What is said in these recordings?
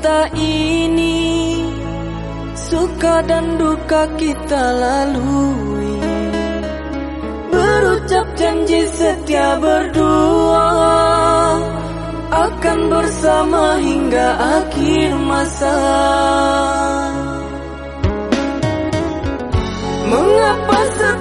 cinta ini Suka dan duka kita lalui. Berucap janji setia berdua Akan bersama hingga akhir masa. Mengapa setiap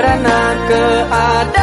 Kerana keadaan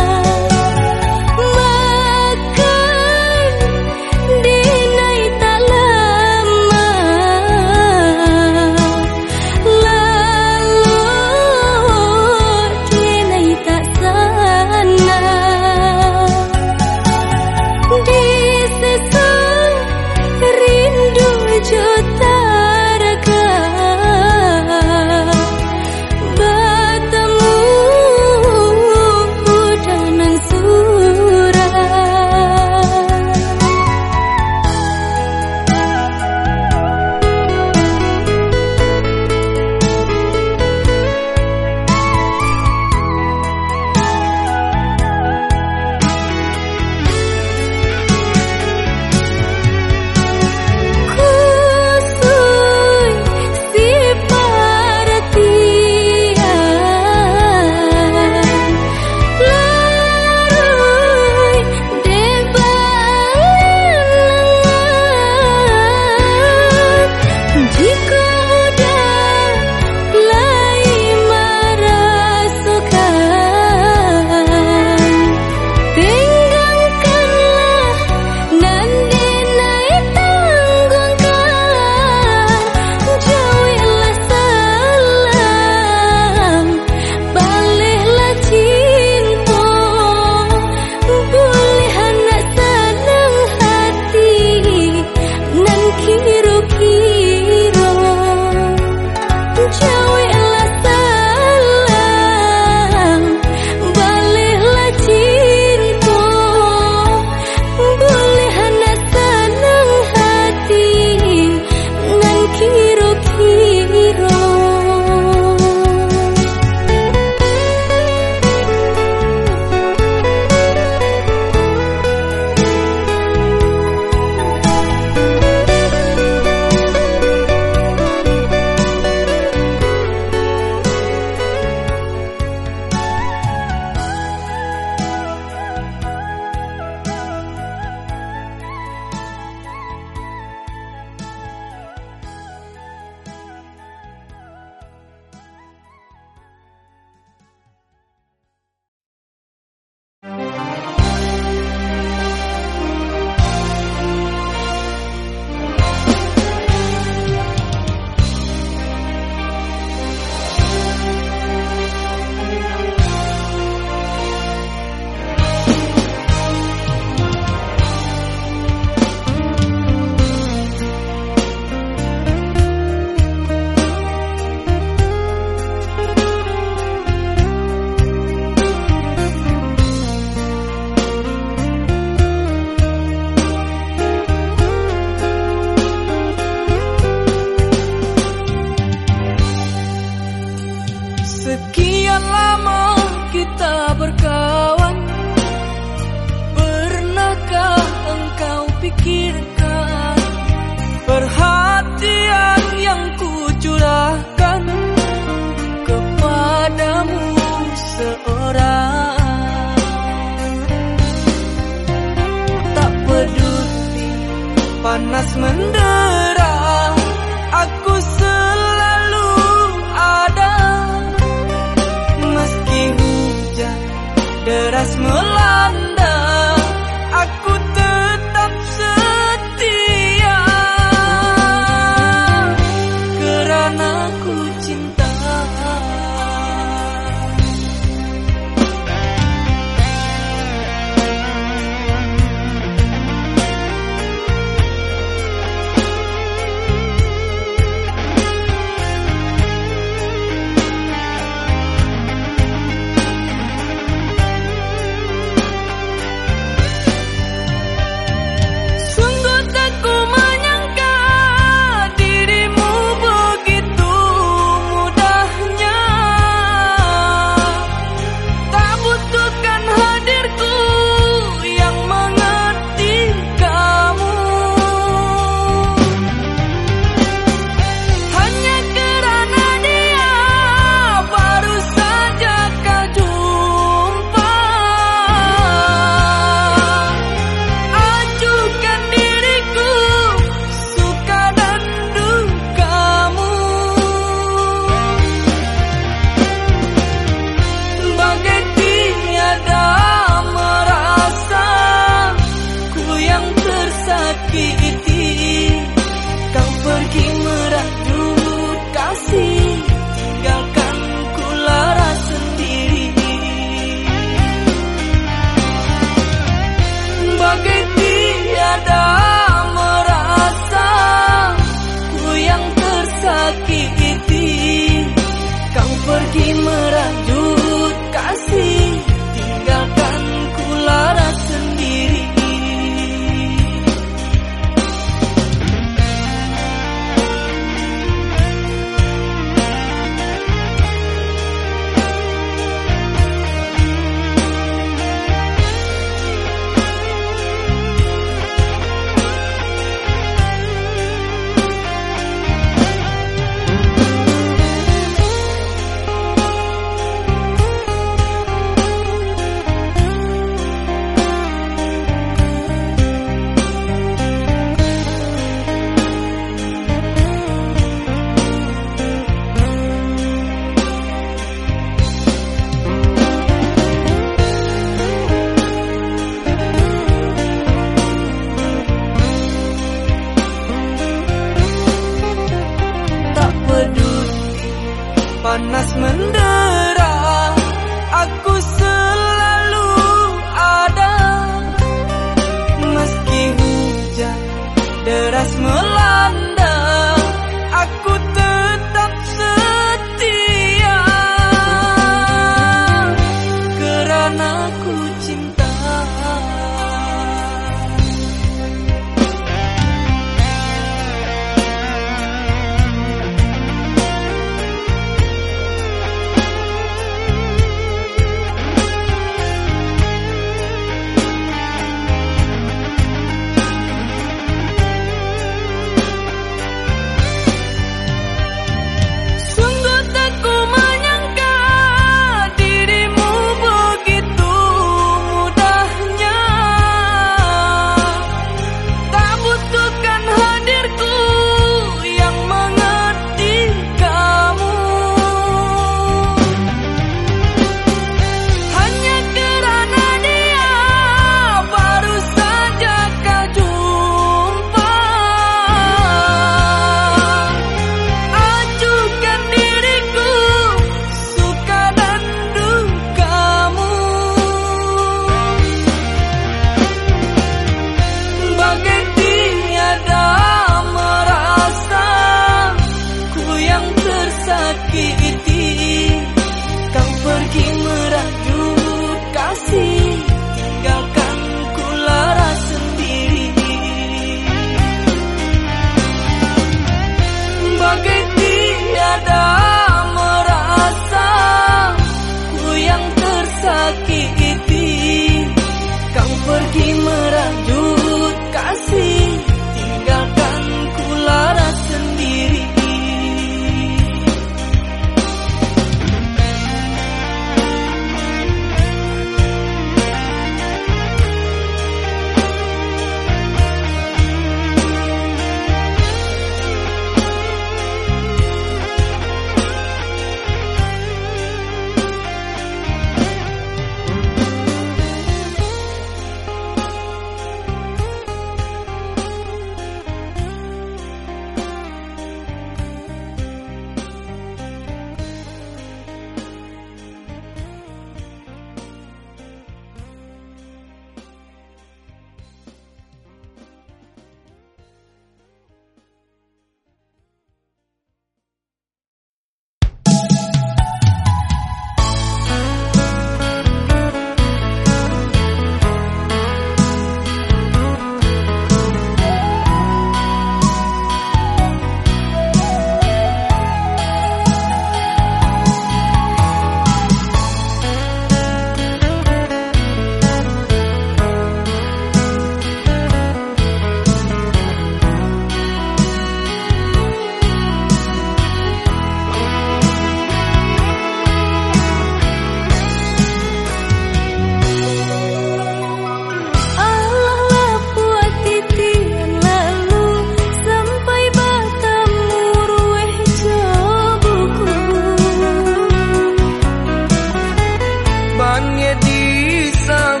some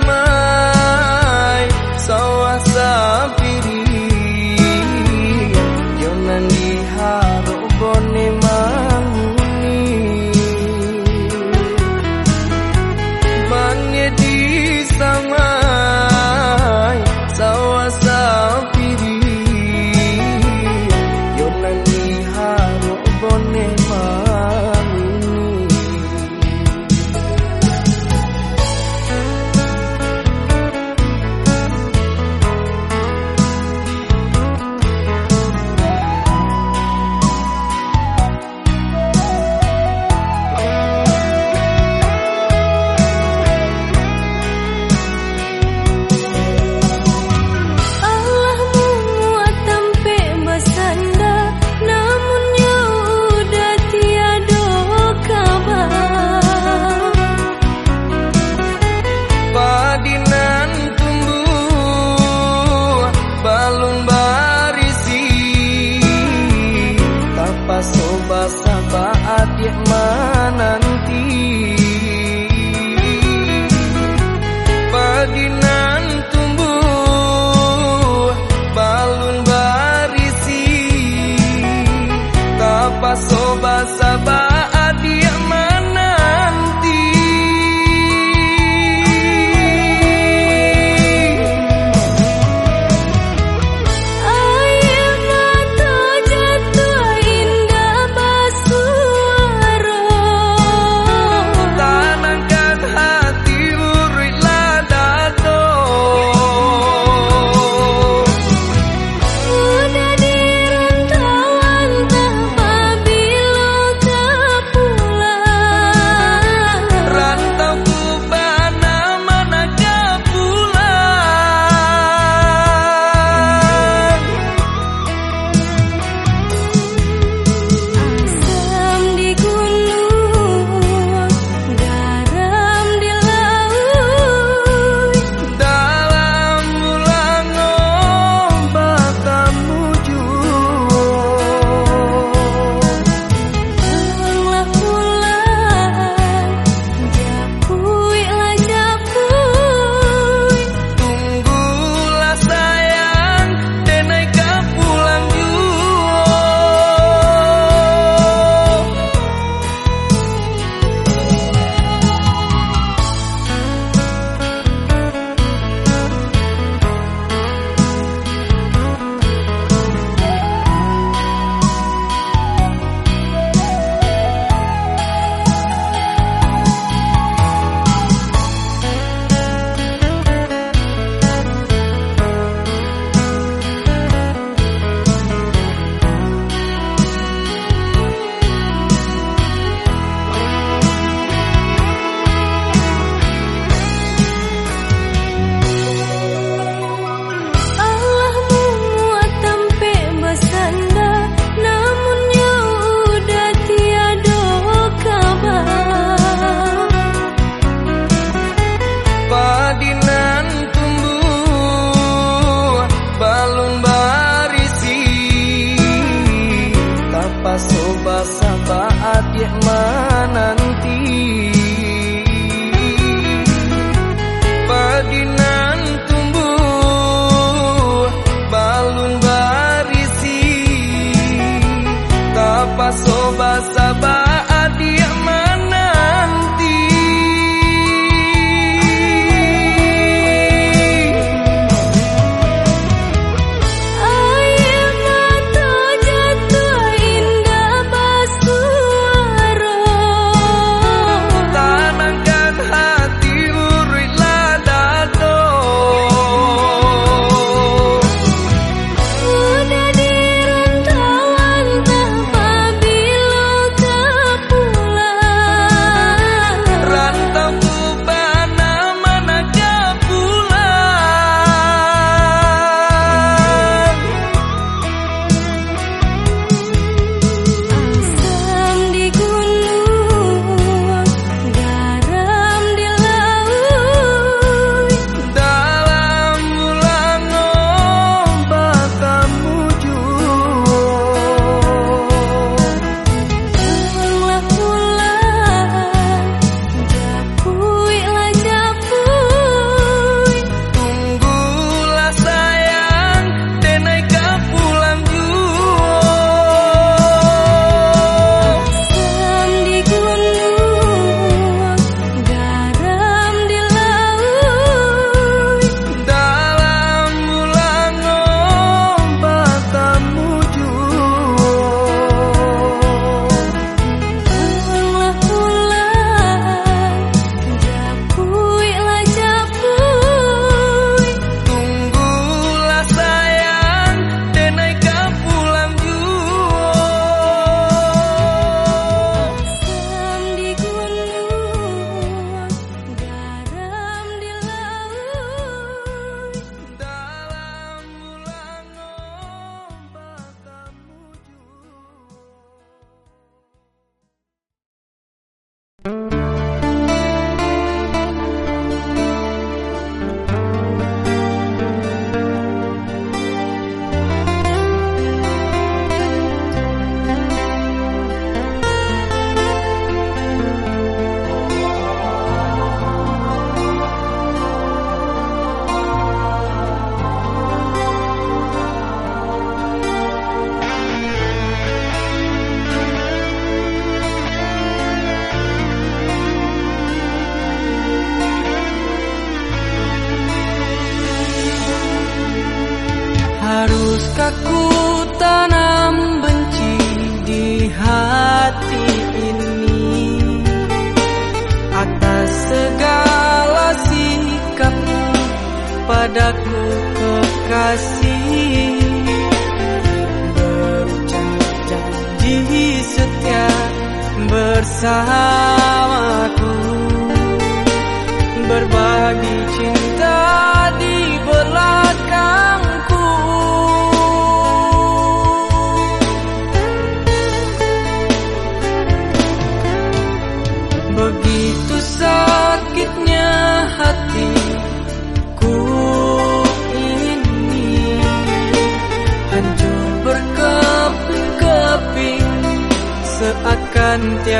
在。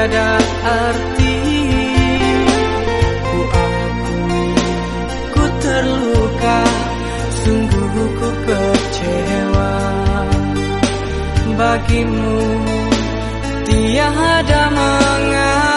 tiada arti. Ku akui ku terluka Sungguh ku kecewa. Bagimu tiada mengapa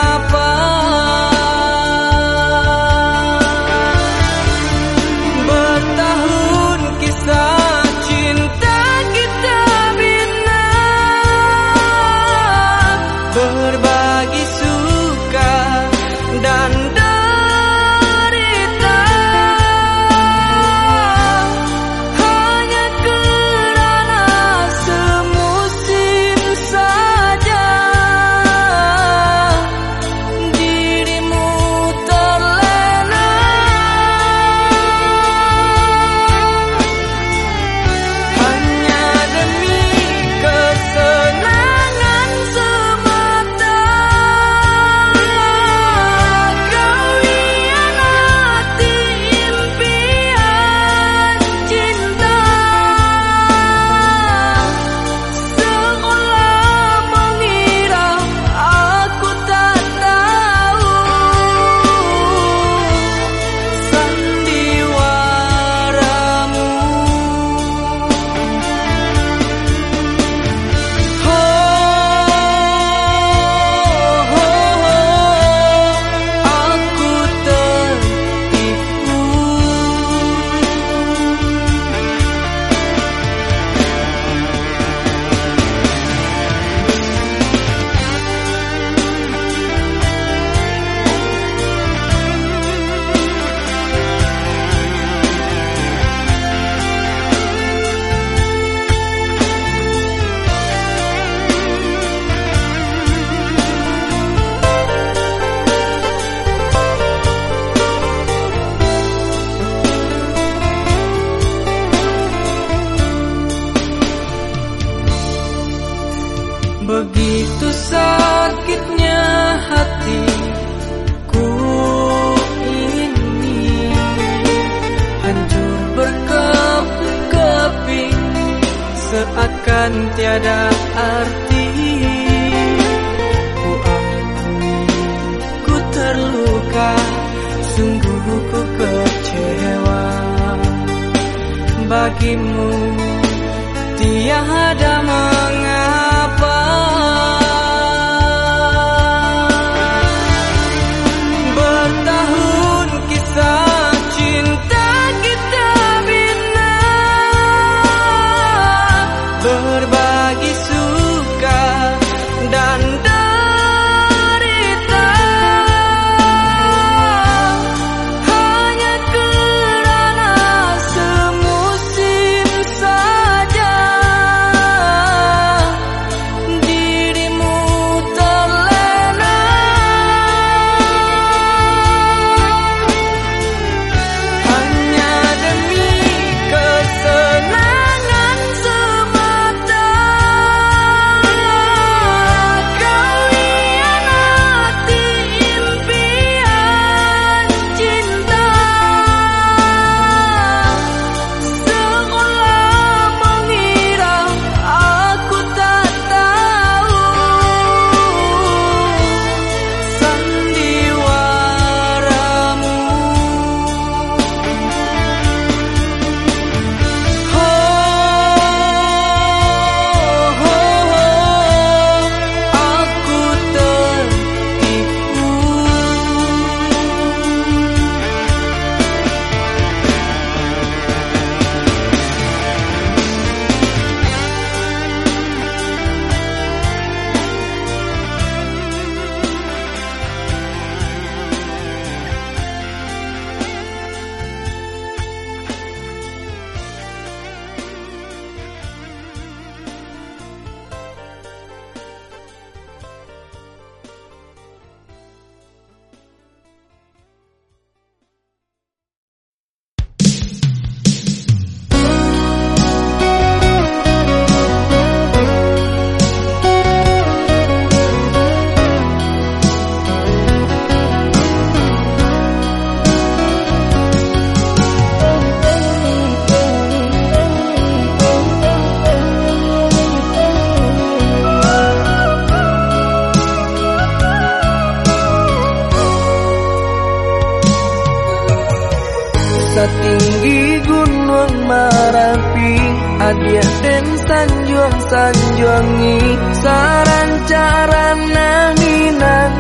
sanjongi Saran-cara Naminan.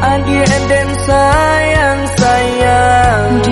Agi Enden sayang sayang.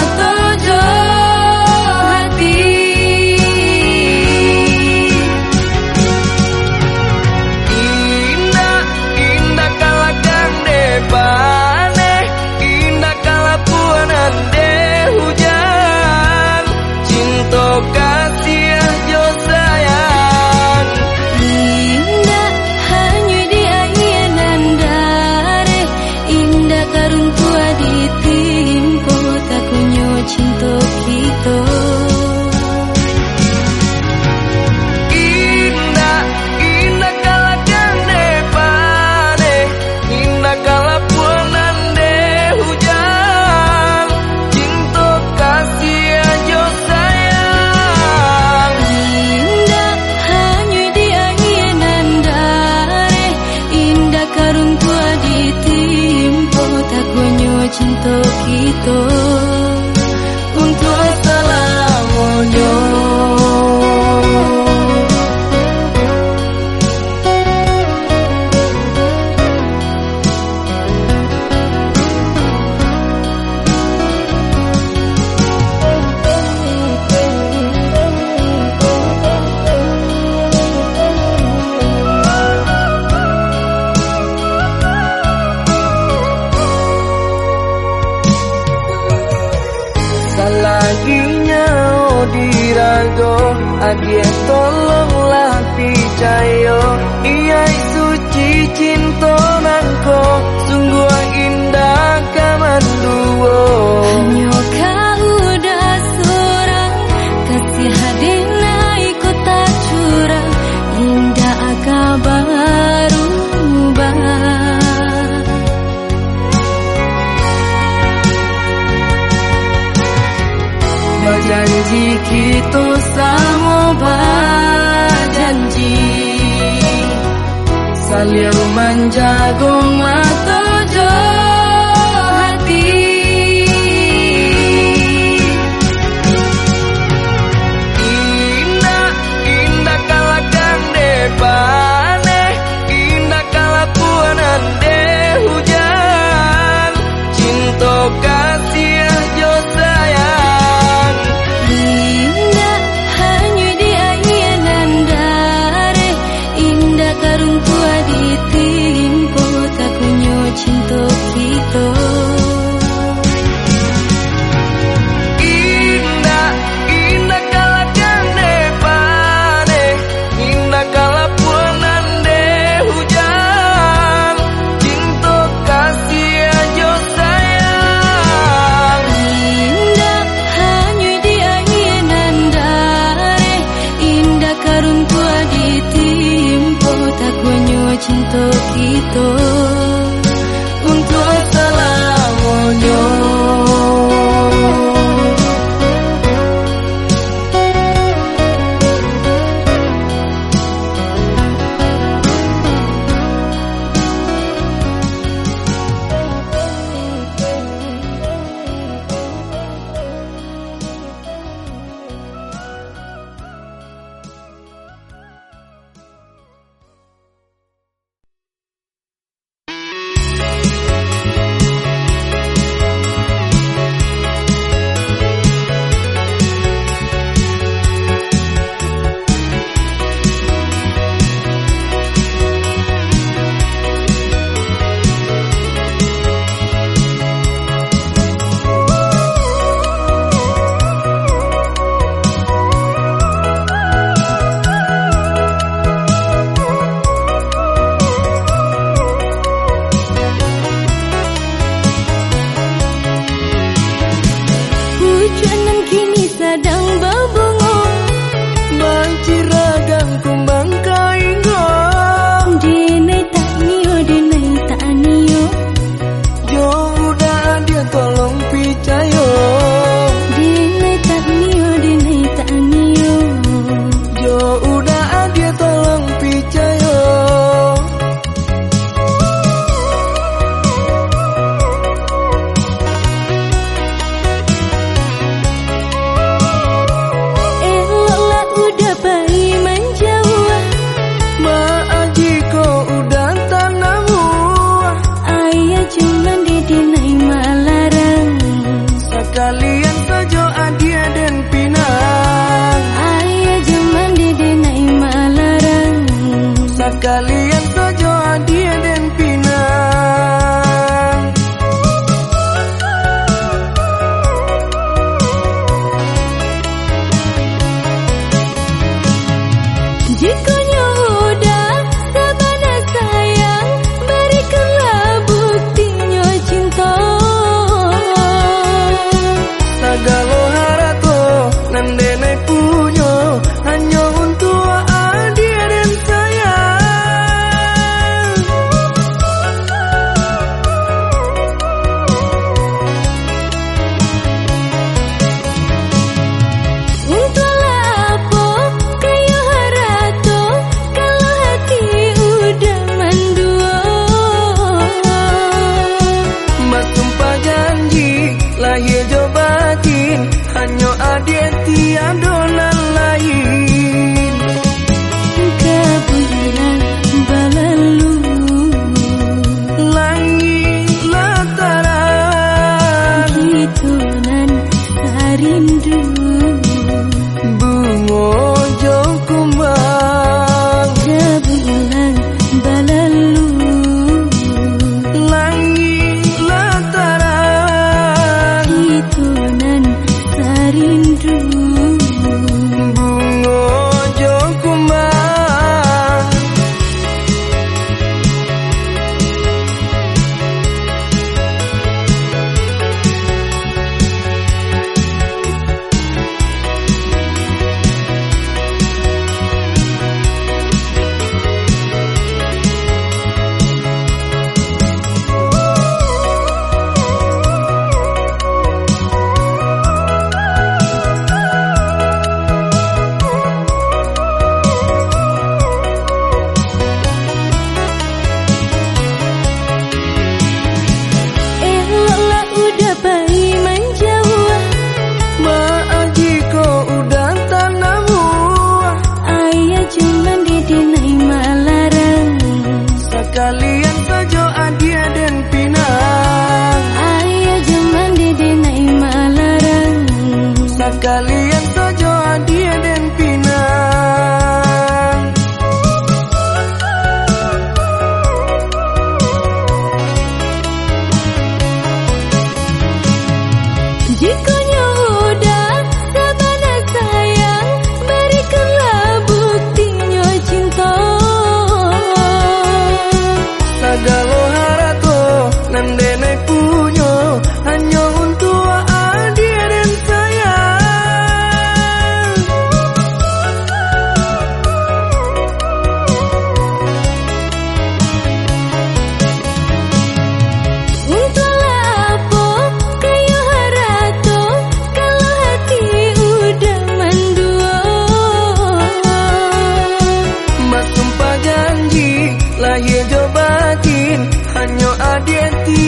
rumah jagung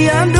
and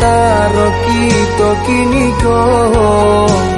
karo kita kini kok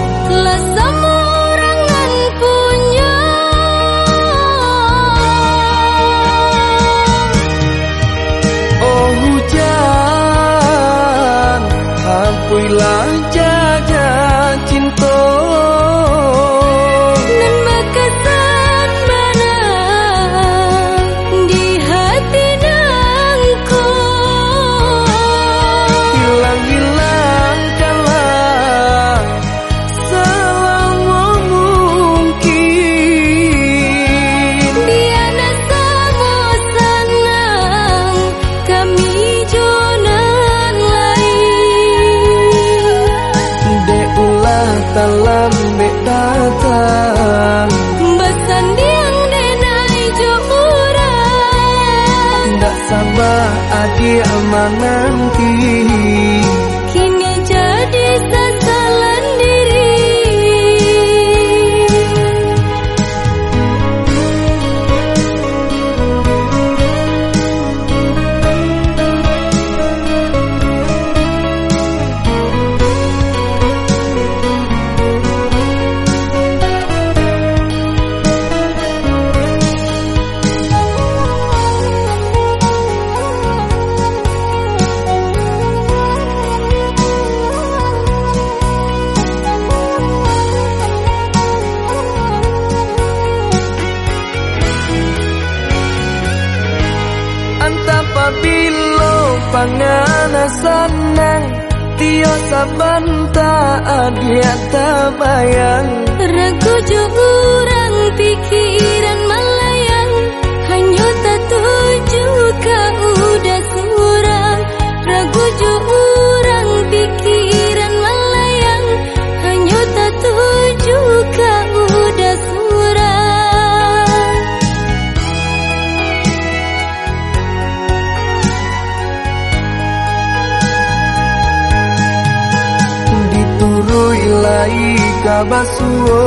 basuo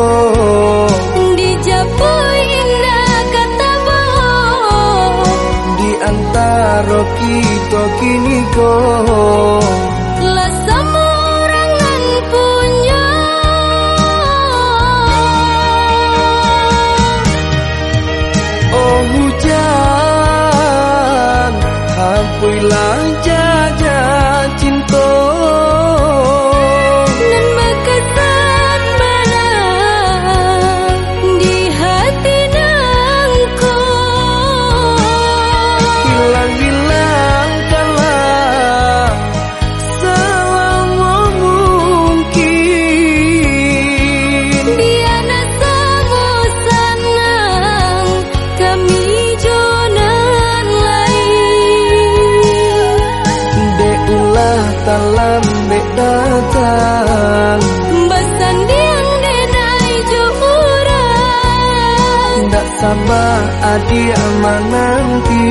Di indah kata bohong. Di antara kita kini kau datang Besan diang denai jurang Tak aman nanti.